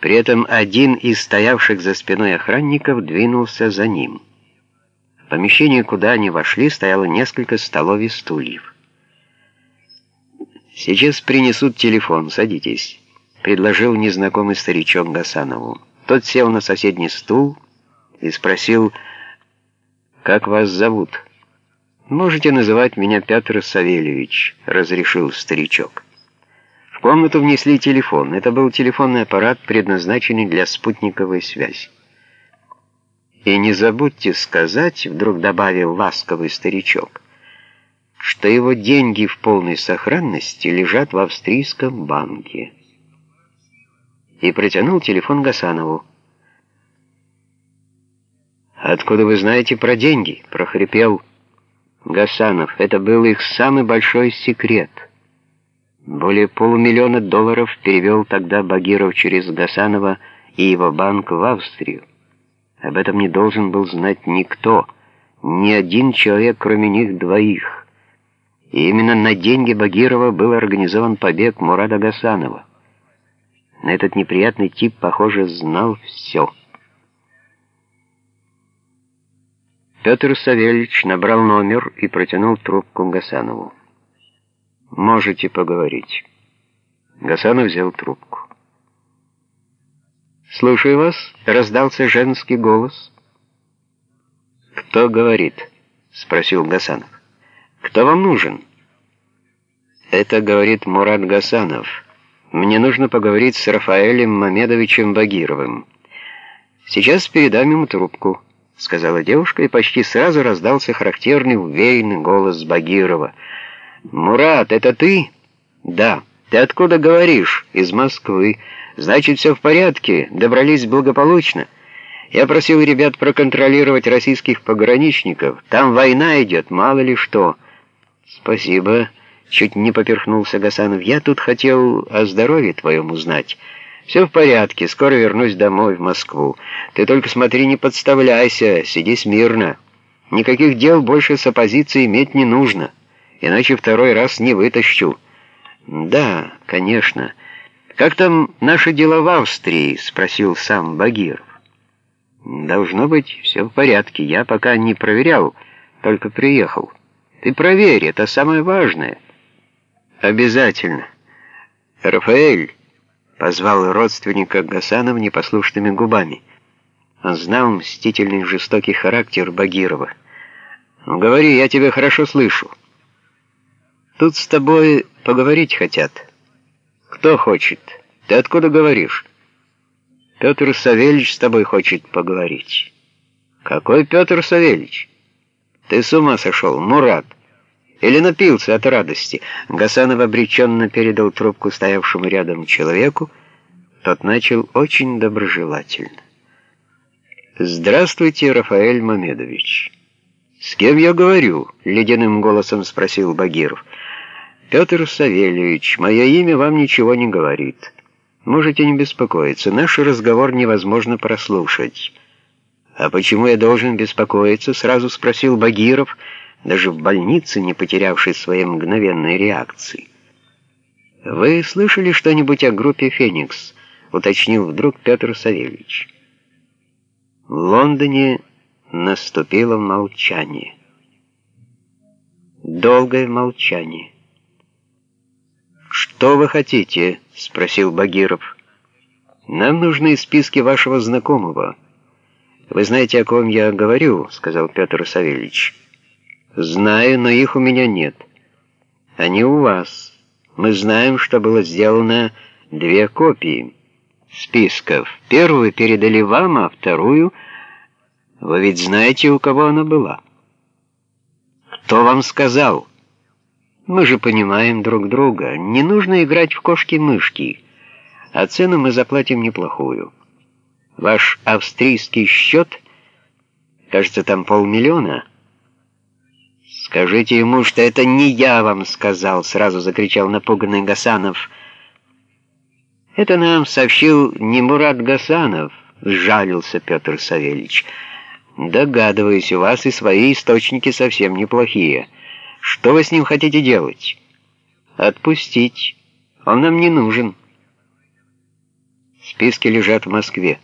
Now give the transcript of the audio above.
При этом один из стоявших за спиной охранников двинулся за ним. В помещении, куда они вошли, стояло несколько столов и стульев. «Сейчас принесут телефон, садитесь», — предложил незнакомый старичок Гасанову. Тот сел на соседний стул и спросил, «Как вас зовут?» «Можете называть меня Петр Савельевич», — разрешил старичок. В комнату внесли телефон. Это был телефонный аппарат, предназначенный для спутниковой связи. «И не забудьте сказать», — вдруг добавил ласковый старичок, «что его деньги в полной сохранности лежат в австрийском банке». И протянул телефон Гасанову. «Откуда вы знаете про деньги?» — прохрипел Гасанов. «Это был их самый большой секрет». Более полумиллиона долларов перевел тогда Багиров через Гасанова и его банк в Австрию. Об этом не должен был знать никто, ни один человек, кроме них двоих. И именно на деньги Багирова был организован побег Мурада Гасанова. На этот неприятный тип, похоже, знал все. Петр Савельевич набрал номер и протянул трубку Гасанову. Можете поговорить. Гасанов взял трубку. «Слушаю вас», — раздался женский голос. «Кто говорит?» — спросил Гасанов. «Кто вам нужен?» «Это, — говорит Мурат Гасанов. Мне нужно поговорить с Рафаэлем Мамедовичем Багировым. Сейчас передам ему трубку», — сказала девушка, и почти сразу раздался характерный уверенный голос Багирова — «Мурат, это ты?» «Да». «Ты откуда говоришь?» «Из Москвы». «Значит, все в порядке, добрались благополучно». Я просил ребят проконтролировать российских пограничников. Там война идет, мало ли что. Спасибо. Чуть не поперхнулся Гасанов. Я тут хотел о здоровье твоем узнать. Все в порядке, скоро вернусь домой, в Москву. Ты только смотри, не подставляйся, сиди смирно. Никаких дел больше с оппозицией иметь не нужно иначе второй раз не вытащу». «Да, конечно. Как там наши дела в Австрии?» — спросил сам Багиров. «Должно быть, все в порядке. Я пока не проверял, только приехал. Ты проверь, это самое важное». «Обязательно». «Рафаэль», — позвал родственника Гасанов непослушными губами. Он знал мстительный жестокий характер Багирова. «Ну, говори, я тебя хорошо слышу». Тут с тобой поговорить хотят. Кто хочет? Ты откуда говоришь? Петр Савельич с тобой хочет поговорить. Какой Петр Савельич? Ты с ума сошел, Мурат? Или напился от радости? Гасанов обреченно передал трубку стоявшему рядом человеку. Тот начал очень доброжелательно. «Здравствуйте, Рафаэль Мамедович». «С кем я говорю?» — ледяным голосом спросил Багиров. «Петр Савельевич, мое имя вам ничего не говорит. Можете не беспокоиться, наш разговор невозможно прослушать». «А почему я должен беспокоиться?» — сразу спросил Багиров, даже в больнице не потерявший своей мгновенной реакции. «Вы слышали что-нибудь о группе «Феникс»?» — уточнил вдруг Петр Савельевич. В Лондоне наступило молчание. Долгое молчание. «Что вы хотите?» — спросил Багиров. «Нам нужны списки вашего знакомого». «Вы знаете, о ком я говорю?» — сказал Петр Савельевич. «Знаю, но их у меня нет. Они у вас. Мы знаем, что было сделано две копии списков. Первую передали вам, а вторую... Вы ведь знаете, у кого она была?» «Кто вам сказал?» Мы же понимаем друг друга. Не нужно играть в кошки-мышки. А цену мы заплатим неплохую. Ваш австрийский счет, кажется, там полмиллиона. Скажите ему, что это не я вам сказал, сразу закричал напуганный Гасанов. Это нам сообщил не Мурат Гасанов, сжалился Петр Савельевич. Догадываюсь, у вас и свои источники совсем неплохие. Что вы с ним хотите делать? Отпустить. Он нам не нужен. Списки лежат в Москве.